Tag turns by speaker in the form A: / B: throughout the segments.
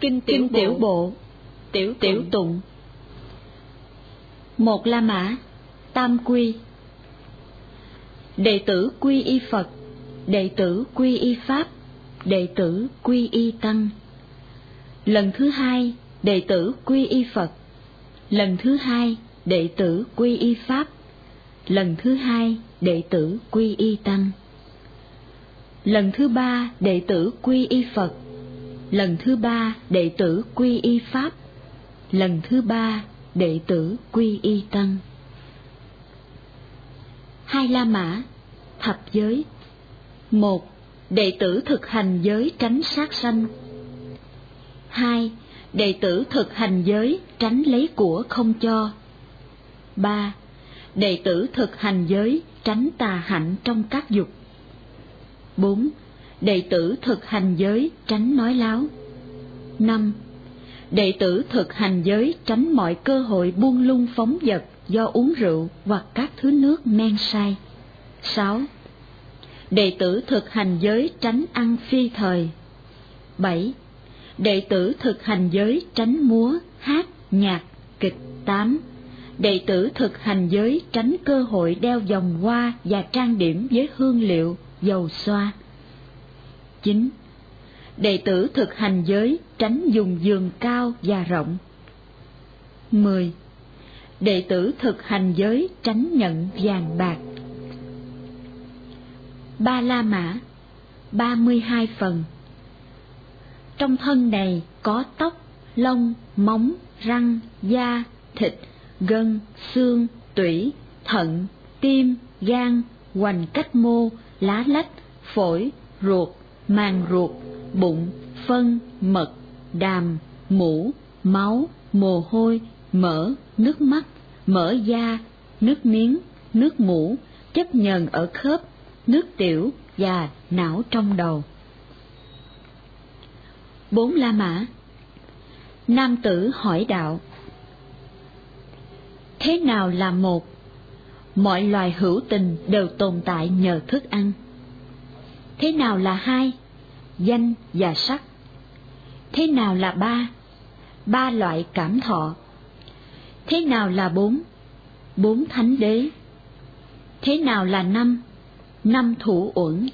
A: Kinh tiểu,
B: Kinh tiểu bộ,
A: tiểu
B: tiểu tụng. Một La Mã, Tam Quy Đệ tử quy y Phật, đệ tử quy y Pháp, đệ tử quy y Tăng. Lần thứ hai, đệ tử quy y Phật. Lần thứ hai, đệ tử quy y Pháp. Lần thứ hai, đệ tử quy y Tăng. Lần thứ ba, đệ tử quy y Phật. Lần thứ ba, đệ tử quy y Pháp. Lần thứ ba, đệ tử quy y Tăng. Hai La Mã, thập giới. Một, đệ tử thực hành giới tránh sát sanh. Hai, đệ tử thực hành giới tránh lấy của không cho. Ba, đệ tử thực hành giới tránh tà hạnh trong các dục. Bốn, đệ tử thực hành giới tránh nói láo. Năm, đệ tử thực hành giới tránh mọi cơ hội buông lung phóng dật do uống rượu hoặc các thứ nước men say. 6. Đệ tử thực hành giới tránh ăn phi thời. 7. Đệ tử thực hành giới tránh múa, hát, nhạc, kịch 8. Đệ tử thực hành giới tránh cơ hội đeo vòng hoa và trang điểm với hương liệu, dầu xoa. 9. Đệ tử thực hành giới tránh dùng giường cao và rộng. 10. Đệ tử thực hành giới tránh nhận vàng bạc. Ba La Mã, ba mươi hai phần. Trong thân này có tóc, lông, móng, răng, da, thịt, gân, xương, tủy, thận, tim, gan, hoành cách mô, lá lách, phổi, ruột, màng ruột, bụng, phân, mật, đàm, mũ, máu, mồ hôi, mỡ, nước mắt, mỡ da, nước miếng, nước mũ, chất nhờn ở khớp, nước tiểu và não trong đầu. Bốn La Mã Nam tử hỏi đạo Thế nào là một? Mọi loài hữu tình đều tồn tại nhờ thức ăn. Thế nào là hai? Danh và sắc. Thế nào là ba? Ba loại cảm thọ. Thế nào là bốn? Bốn thánh đế. Thế nào là năm? năm thủ uẩn.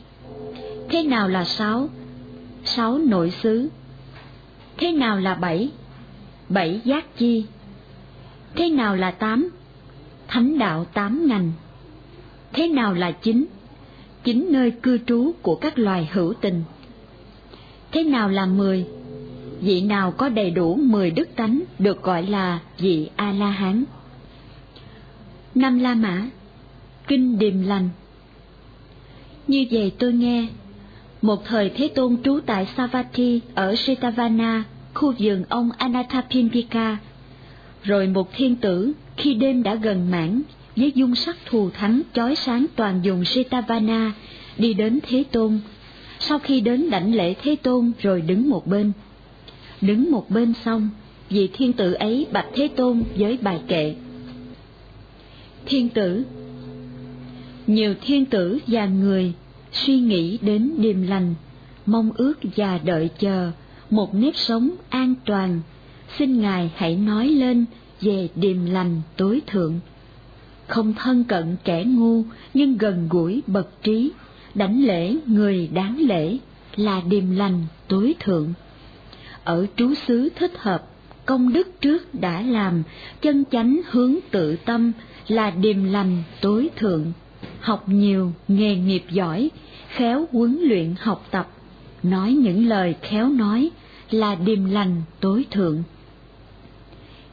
B: Thế nào là sáu? Sáu nội xứ. Thế nào là bảy? Bảy giác chi. Thế nào là tám? Thánh đạo tám ngành. Thế nào là chín? Chín nơi cư trú của các loài hữu tình. Thế nào là mười? Vị nào có đầy đủ mười đức tánh được gọi là vị A-la-hán. Năm La Mã Kinh Điềm Lành như vậy tôi nghe, một thời Thế Tôn trú tại Savatthi ở Setavana, khu vườn ông Anathapindika. Rồi một thiên tử, khi đêm đã gần mãn, với dung sắc thù thắng chói sáng toàn vùng Setavana, đi đến Thế Tôn. Sau khi đến đảnh lễ Thế Tôn rồi đứng một bên. Đứng một bên xong, vị thiên tử ấy bạch Thế Tôn với bài kệ. Thiên tử, nhiều thiên tử và người suy nghĩ đến điềm lành, mong ước và đợi chờ một nếp sống an toàn. Xin Ngài hãy nói lên về điềm lành tối thượng. Không thân cận kẻ ngu nhưng gần gũi bậc trí, đảnh lễ người đáng lễ là điềm lành tối thượng. Ở trú xứ thích hợp, công đức trước đã làm, chân chánh hướng tự tâm là điềm lành tối thượng học nhiều, nghề nghiệp giỏi, khéo huấn luyện học tập, nói những lời khéo nói là điềm lành tối thượng.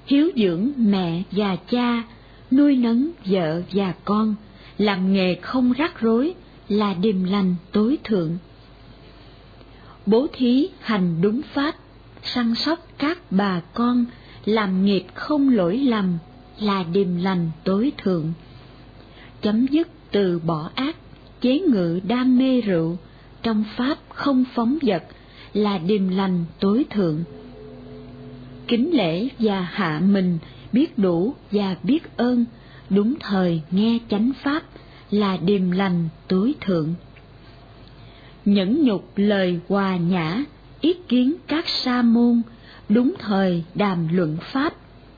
B: Hiếu dưỡng mẹ và cha, nuôi nấng vợ và con, làm nghề không rắc rối là điềm lành tối thượng. Bố thí hành đúng pháp, săn sóc các bà con, làm nghiệp không lỗi lầm là điềm lành tối thượng. Chấm dứt từ bỏ ác, chế ngự đam mê rượu, trong pháp không phóng dật là điềm lành tối thượng. Kính lễ và hạ mình, biết đủ và biết ơn, đúng thời nghe chánh pháp là điềm lành tối thượng. Nhẫn nhục lời hòa nhã, ý kiến các sa môn, đúng thời đàm luận pháp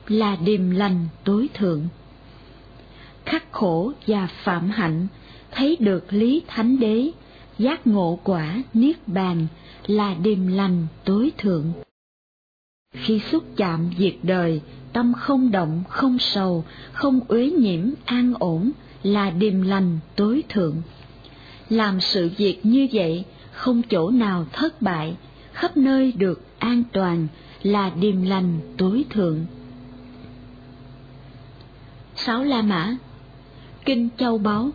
B: là điềm lành tối thượng. Khắc khổ và phạm hạnh thấy được lý thánh đế, giác ngộ quả niết bàn là điềm lành tối thượng. Khi xúc chạm diệt đời, tâm không động, không sầu, không uế nhiễm, an ổn là điềm lành tối thượng. Làm sự việc như vậy, không chỗ nào thất bại, khắp nơi được an toàn là điềm lành tối thượng. Sáu La Mã Kinh Châu Báu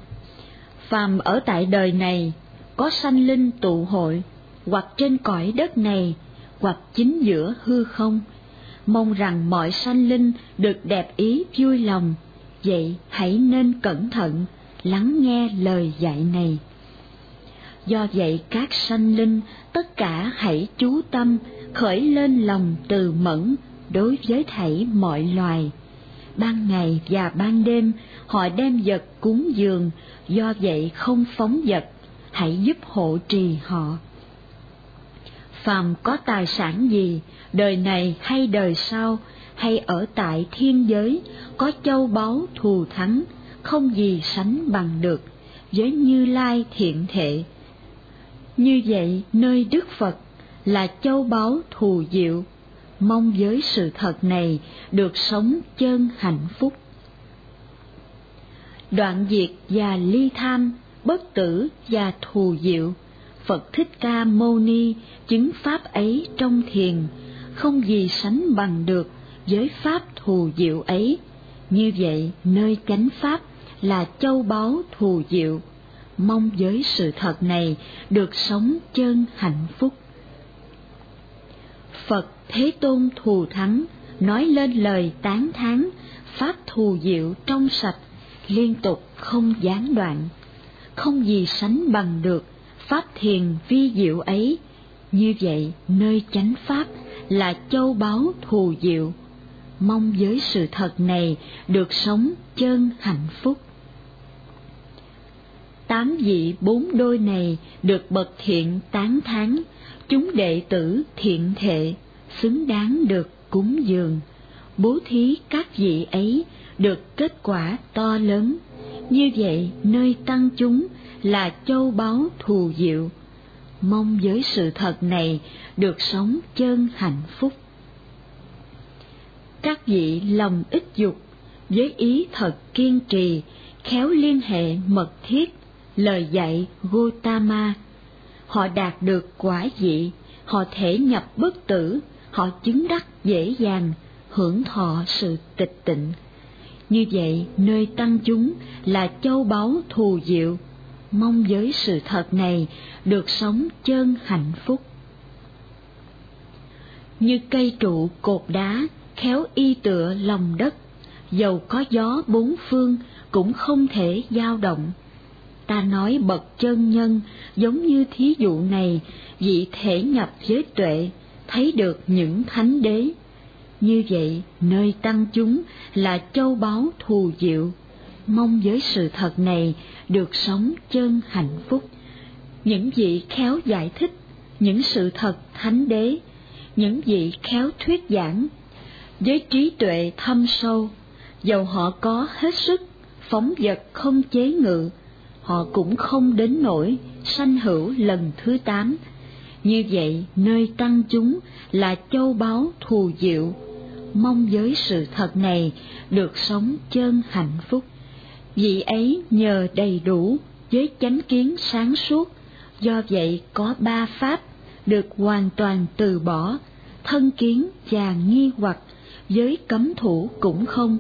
B: Phàm ở tại đời này, có sanh linh tụ hội, hoặc trên cõi đất này, hoặc chính giữa hư không, mong rằng mọi sanh linh được đẹp ý vui lòng, vậy hãy nên cẩn thận, lắng nghe lời dạy này. Do vậy các sanh linh tất cả hãy chú tâm khởi lên lòng từ mẫn đối với thảy mọi loài. Ban ngày và ban đêm họ đem vật cúng dường, do vậy không phóng vật, hãy giúp hộ trì họ. Phàm có tài sản gì, đời này hay đời sau, hay ở tại thiên giới, có châu báu thù thắng, không gì sánh bằng được, với Như Lai thiện thệ. Như vậy, nơi Đức Phật là châu báu thù diệu, mong với sự thật này được sống chân hạnh phúc. Đoạn diệt và ly tham, bất tử và thù diệu, Phật Thích Ca Mâu Ni chứng pháp ấy trong thiền, không gì sánh bằng được với pháp thù diệu ấy. Như vậy, nơi chánh pháp là châu báu thù diệu, mong với sự thật này được sống chân hạnh phúc. Phật Thế Tôn thù thắng, nói lên lời tán thán, pháp thù diệu trong sạch, liên tục không gián đoạn, không gì sánh bằng được pháp thiền vi diệu ấy. Như vậy, nơi chánh pháp là châu báu thù diệu, mong với sự thật này được sống chân hạnh phúc. Tám vị bốn đôi này được bậc thiện tán thán, chúng đệ tử thiện thệ, xứng đáng được cúng dường, bố thí các vị ấy được kết quả to lớn. Như vậy, nơi tăng chúng là châu báu thù diệu, mong với sự thật này được sống chân hạnh phúc. Các vị lòng ích dục, với ý thật kiên trì, khéo liên hệ mật thiết, lời dạy Gotama, họ đạt được quả vị, họ thể nhập bất tử, họ chứng đắc dễ dàng, hưởng thọ sự tịch tịnh. Như vậy, nơi tăng chúng là châu báu thù diệu, mong với sự thật này được sống chân hạnh phúc. Như cây trụ cột đá, khéo y tựa lòng đất, dầu có gió bốn phương cũng không thể dao động. Ta nói bậc chân nhân giống như thí dụ này, vị thể nhập giới tuệ, thấy được những thánh đế. Như vậy, nơi tăng chúng là châu báu thù diệu, mong với sự thật này được sống chân hạnh phúc. Những vị khéo giải thích những sự thật thánh đế, những vị khéo thuyết giảng, với trí tuệ thâm sâu, dầu họ có hết sức, phóng vật không chế ngự, họ cũng không đến nổi sanh hữu lần thứ tám. Như vậy, nơi tăng chúng là châu báu thù diệu, mong với sự thật này được sống chân hạnh phúc vị ấy nhờ đầy đủ với chánh kiến sáng suốt, do vậy có ba pháp được hoàn toàn từ bỏ, thân kiến và nghi hoặc với cấm thủ cũng không,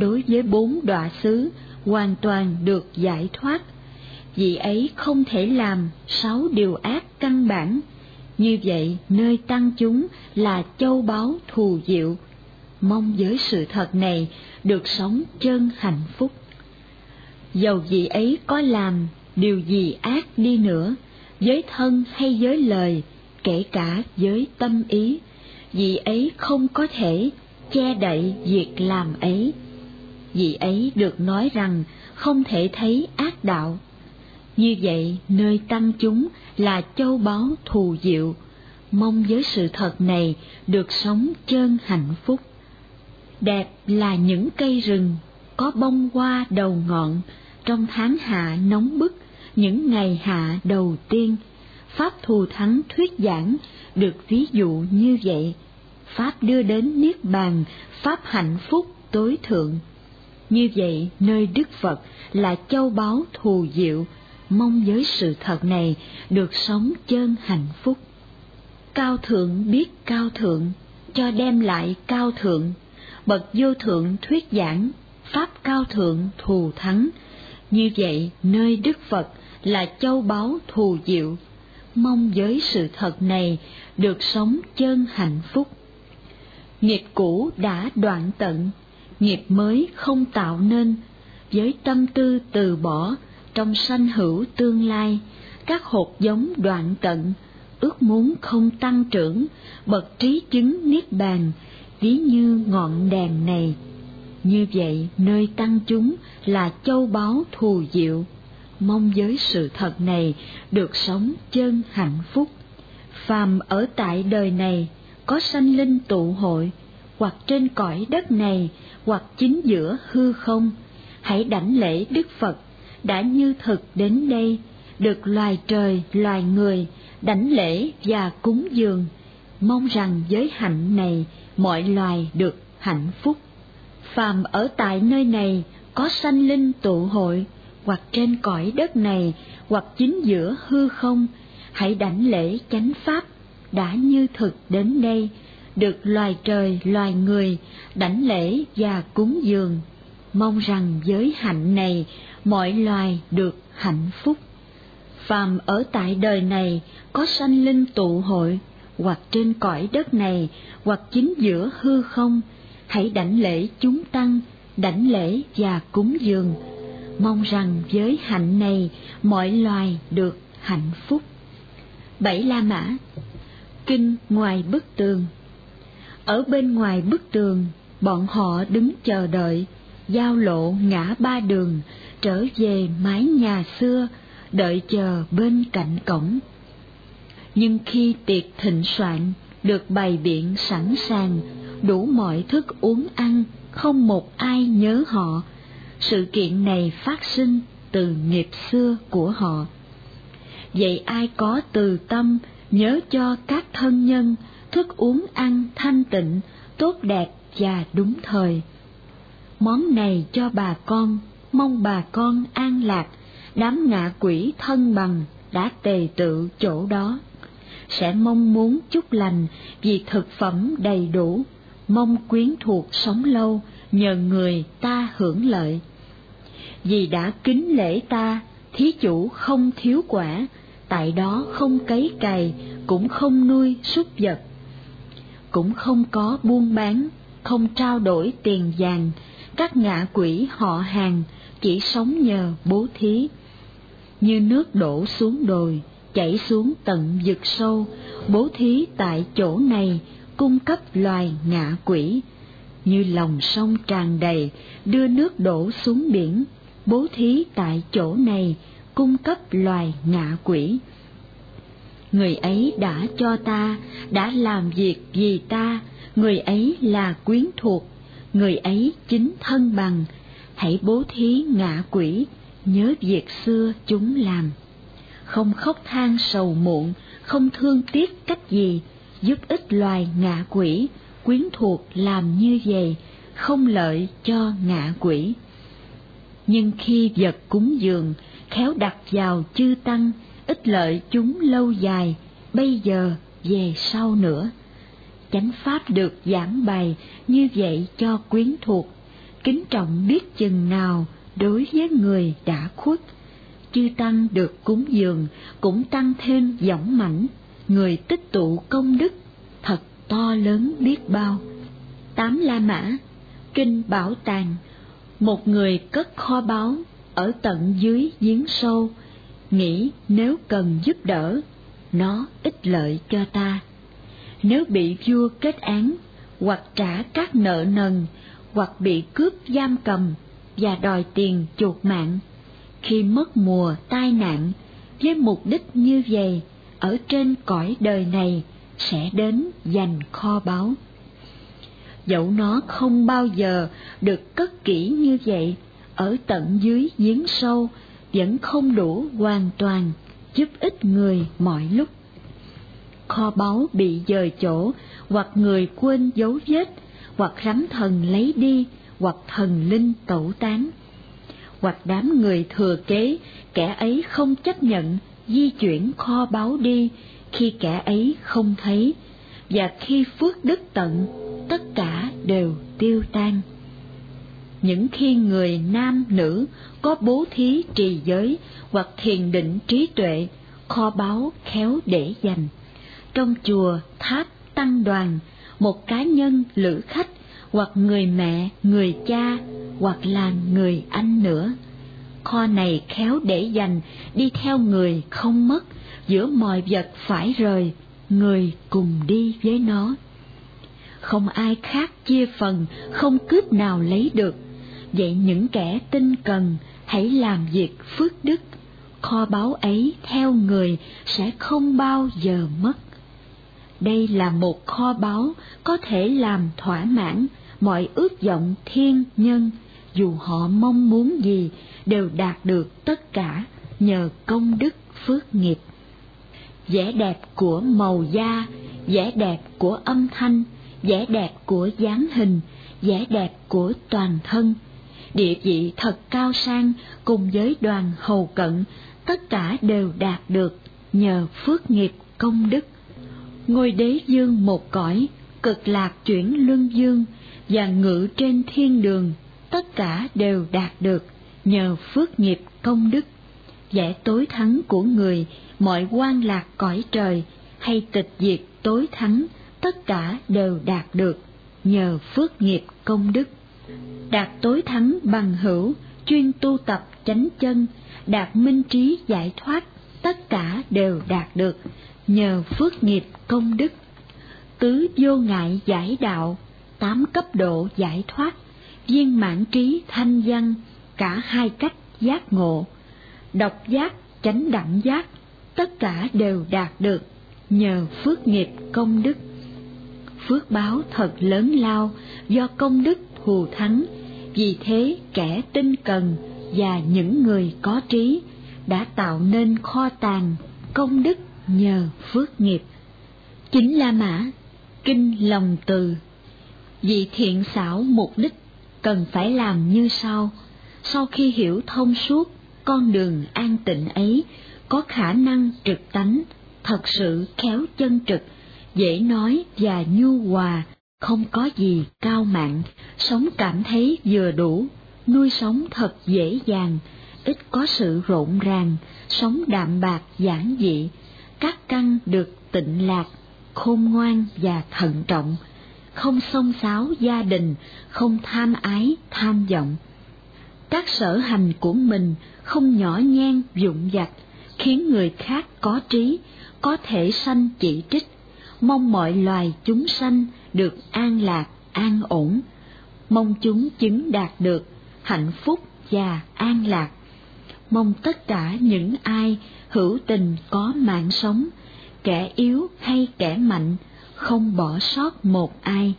B: đối với bốn đọa xứ hoàn toàn được giải thoát. Vị ấy không thể làm sáu điều ác căn bản, như vậy nơi tăng chúng là châu báu thù diệu, mong với sự thật này được sống chân hạnh phúc. Dầu vị ấy có làm điều gì ác đi nữa, với thân hay với lời, kể cả với tâm ý, vị ấy không có thể che đậy việc làm ấy. Vị ấy được nói rằng không thể thấy ác đạo. Như vậy, nơi tăng chúng là châu báu thù diệu, mong với sự thật này được sống chân hạnh phúc. Đẹp là những cây rừng có bông hoa đầu ngọn trong tháng hạ nóng bức, những ngày hạ đầu tiên. Pháp thù thắng thuyết giảng được ví dụ như vậy. Pháp đưa đến Niết Bàn, Pháp hạnh phúc tối thượng. Như vậy, nơi Đức Phật là châu báu thù diệu, mong với sự thật này được sống chân hạnh phúc. Cao thượng biết cao thượng, cho đem lại cao thượng, bậc vô thượng thuyết giảng, pháp cao thượng thù thắng. Như vậy, nơi Đức Phật là châu báu thù diệu, mong với sự thật này được sống chân hạnh phúc. Nghiệp cũ đã đoạn tận, nghiệp mới không tạo nên, với tâm tư từ bỏ trong sanh hữu tương lai, các hột giống đoạn tận, ước muốn không tăng trưởng, bậc trí chứng niết bàn, ví như ngọn đèn này. Như vậy, nơi tăng chúng là châu báu thù diệu, mong với sự thật này được sống chân hạnh phúc. Phàm ở tại đời này, có sanh linh tụ hội, hoặc trên cõi đất này, hoặc chính giữa hư không, hãy đảnh lễ Đức Phật đã như thực đến đây, được loài trời, loài người đảnh lễ và cúng dường, mong rằng giới hạnh này mọi loài được hạnh phúc. Phàm ở tại nơi này có sanh linh tụ hội, hoặc trên cõi đất này, hoặc chính giữa hư không, hãy đảnh lễ chánh pháp đã như thực đến đây, được loài trời, loài người đảnh lễ và cúng dường, mong rằng giới hạnh này mọi loài được hạnh phúc. Phàm ở tại đời này có sanh linh tụ hội, hoặc trên cõi đất này, hoặc chính giữa hư không, hãy đảnh lễ chúng tăng, đảnh lễ và cúng dường, mong rằng với hạnh này mọi loài được hạnh phúc. Bảy La Mã Kinh ngoài bức tường Ở bên ngoài bức tường, bọn họ đứng chờ đợi, giao lộ ngã ba đường, trở về mái nhà xưa, đợi chờ bên cạnh cổng. Nhưng khi tiệc thịnh soạn được bày biện sẵn sàng, đủ mọi thức uống ăn, không một ai nhớ họ, sự kiện này phát sinh từ nghiệp xưa của họ. Vậy ai có từ tâm nhớ cho các thân nhân thức uống ăn thanh tịnh, tốt đẹp và đúng thời. Món này cho bà con, mong bà con an lạc, đám ngạ quỷ thân bằng đã tề tự chỗ đó. Sẽ mong muốn chúc lành vì thực phẩm đầy đủ, mong quyến thuộc sống lâu nhờ người ta hưởng lợi. Vì đã kính lễ ta, thí chủ không thiếu quả, tại đó không cấy cày, cũng không nuôi súc vật. Cũng không có buôn bán, không trao đổi tiền vàng, các ngạ quỷ họ hàng chỉ sống nhờ bố thí. Như nước đổ xuống đồi, chảy xuống tận vực sâu, bố thí tại chỗ này cung cấp loài ngạ quỷ. Như lòng sông tràn đầy, đưa nước đổ xuống biển, bố thí tại chỗ này cung cấp loài ngạ quỷ. Người ấy đã cho ta, đã làm việc vì ta, người ấy là quyến thuộc, người ấy chính thân bằng, hãy bố thí ngạ quỷ, nhớ việc xưa chúng làm. Không khóc than sầu muộn, không thương tiếc cách gì, giúp ích loài ngạ quỷ, quyến thuộc làm như vậy, không lợi cho ngạ quỷ. Nhưng khi vật cúng dường, khéo đặt vào chư tăng, ích lợi chúng lâu dài, bây giờ về sau nữa. Chánh pháp được giảng bày như vậy cho quyến thuộc, kính trọng biết chừng nào đối với người đã khuất. Chư tăng được cúng dường cũng tăng thêm dõng mảnh người tích tụ công đức thật to lớn biết bao. Tám La Mã, Kinh Bảo Tàng, một người cất kho báu ở tận dưới giếng sâu, nghĩ nếu cần giúp đỡ, nó ích lợi cho ta. Nếu bị vua kết án, hoặc trả các nợ nần, hoặc bị cướp giam cầm và đòi tiền chuột mạng, khi mất mùa tai nạn với mục đích như vậy ở trên cõi đời này sẽ đến giành kho báu. Dẫu nó không bao giờ được cất kỹ như vậy, ở tận dưới giếng sâu vẫn không đủ hoàn toàn giúp ích người mọi lúc. Kho báu bị dời chỗ, hoặc người quên dấu vết, hoặc rắm thần lấy đi, hoặc thần linh tẩu tán. Hoặc đám người thừa kế, kẻ ấy không chấp nhận di chuyển kho báu đi khi kẻ ấy không thấy, và khi phước đức tận, tất cả đều tiêu tan. Những khi người nam nữ có bố thí trì giới hoặc thiền định trí tuệ, kho báu khéo để dành. Trong chùa, tháp, tăng đoàn, một cá nhân lữ khách hoặc người mẹ, người cha hoặc là người anh nữa. Kho này khéo để dành đi theo người không mất, giữa mọi vật phải rời, người cùng đi với nó. Không ai khác chia phần, không cướp nào lấy được. Vậy những kẻ tinh cần hãy làm việc phước đức, kho báu ấy theo người sẽ không bao giờ mất. Đây là một kho báu có thể làm thỏa mãn mọi ước vọng thiên nhân, dù họ mong muốn gì đều đạt được tất cả nhờ công đức phước nghiệp. Vẻ đẹp của màu da, vẻ đẹp của âm thanh, vẻ đẹp của dáng hình, vẻ đẹp của toàn thân, địa vị thật cao sang cùng với đoàn hầu cận, tất cả đều đạt được nhờ phước nghiệp công đức. Ngôi đế dương một cõi, cực lạc chuyển luân dương, và ngự trên thiên đường, tất cả đều đạt được nhờ phước nghiệp công đức. Vẻ tối thắng của người, mọi quan lạc cõi trời, hay tịch diệt tối thắng, tất cả đều đạt được nhờ phước nghiệp công đức. Đạt tối thắng bằng hữu, chuyên tu tập chánh chân, đạt minh trí giải thoát, tất cả đều đạt được nhờ phước nghiệp công đức. Tứ vô ngại giải đạo, tám cấp độ giải thoát, viên mãn trí thanh văn, cả hai cách giác ngộ, độc giác, chánh đẳng giác, tất cả đều đạt được nhờ phước nghiệp công đức. Phước báo thật lớn lao do công đức thù thắng, vì thế kẻ tinh cần và những người có trí đã tạo nên kho tàng công đức nhờ phước nghiệp. Chính La Mã, Kinh Lòng Từ Vì thiện xảo mục đích cần phải làm như sau, sau khi hiểu thông suốt con đường an tịnh ấy có khả năng trực tánh, thật sự khéo chân trực, dễ nói và nhu hòa, không có gì cao mạng sống cảm thấy vừa đủ, nuôi sống thật dễ dàng, ít có sự rộn ràng, sống đạm bạc giản dị, các căn được tịnh lạc, khôn ngoan và thận trọng, không xông xáo gia đình, không tham ái, tham vọng. Các sở hành của mình không nhỏ nhen dụng vặt, khiến người khác có trí, có thể sanh chỉ trích, mong mọi loài chúng sanh được an lạc, an ổn, mong chúng chứng đạt được hạnh phúc và an lạc. Mong tất cả những ai hữu tình có mạng sống, kẻ yếu hay kẻ mạnh, không bỏ sót một ai,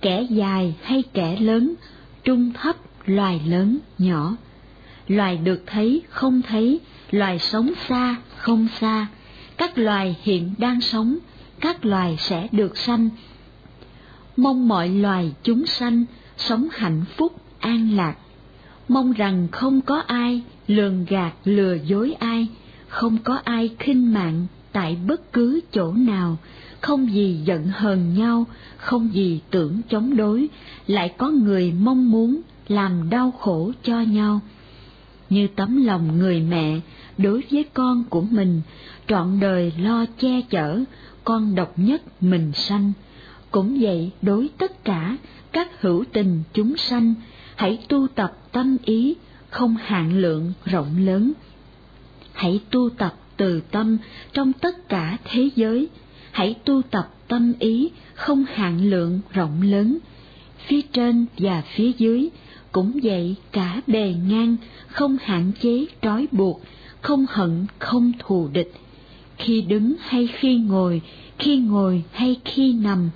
B: kẻ dài hay kẻ lớn, trung thấp loài lớn nhỏ. Loài được thấy không thấy, loài sống xa không xa, các loài hiện đang sống, các loài sẽ được sanh. Mong mọi loài chúng sanh sống hạnh phúc an lạc. Mong rằng không có ai lường gạt lừa dối ai, không có ai khinh mạng tại bất cứ chỗ nào, không gì giận hờn nhau, không gì tưởng chống đối, lại có người mong muốn làm đau khổ cho nhau. Như tấm lòng người mẹ đối với con của mình, trọn đời lo che chở, con độc nhất mình sanh. Cũng vậy đối tất cả các hữu tình chúng sanh, hãy tu tập tâm ý, không hạn lượng rộng lớn. Hãy tu tập từ tâm trong tất cả thế giới, hãy tu tập tâm ý không hạn lượng rộng lớn, phía trên và phía dưới, cũng vậy cả bề ngang, không hạn chế trói buộc, không hận, không thù địch. khi đứng hay khi ngồi, khi ngồi hay khi nằm,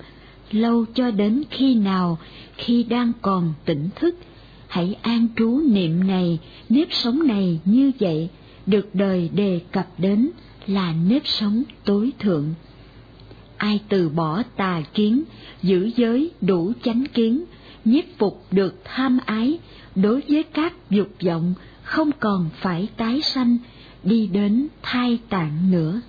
B: lâu cho đến khi nào, khi đang còn tỉnh thức, hãy an trú niệm này, nếp sống này như vậy, được đời đề cập đến là nếp sống tối thượng. Ai từ bỏ tà kiến, giữ giới đủ chánh kiến, nhiếp phục được tham ái, đối với các dục vọng không còn phải tái sanh, đi đến thai tạng nữa.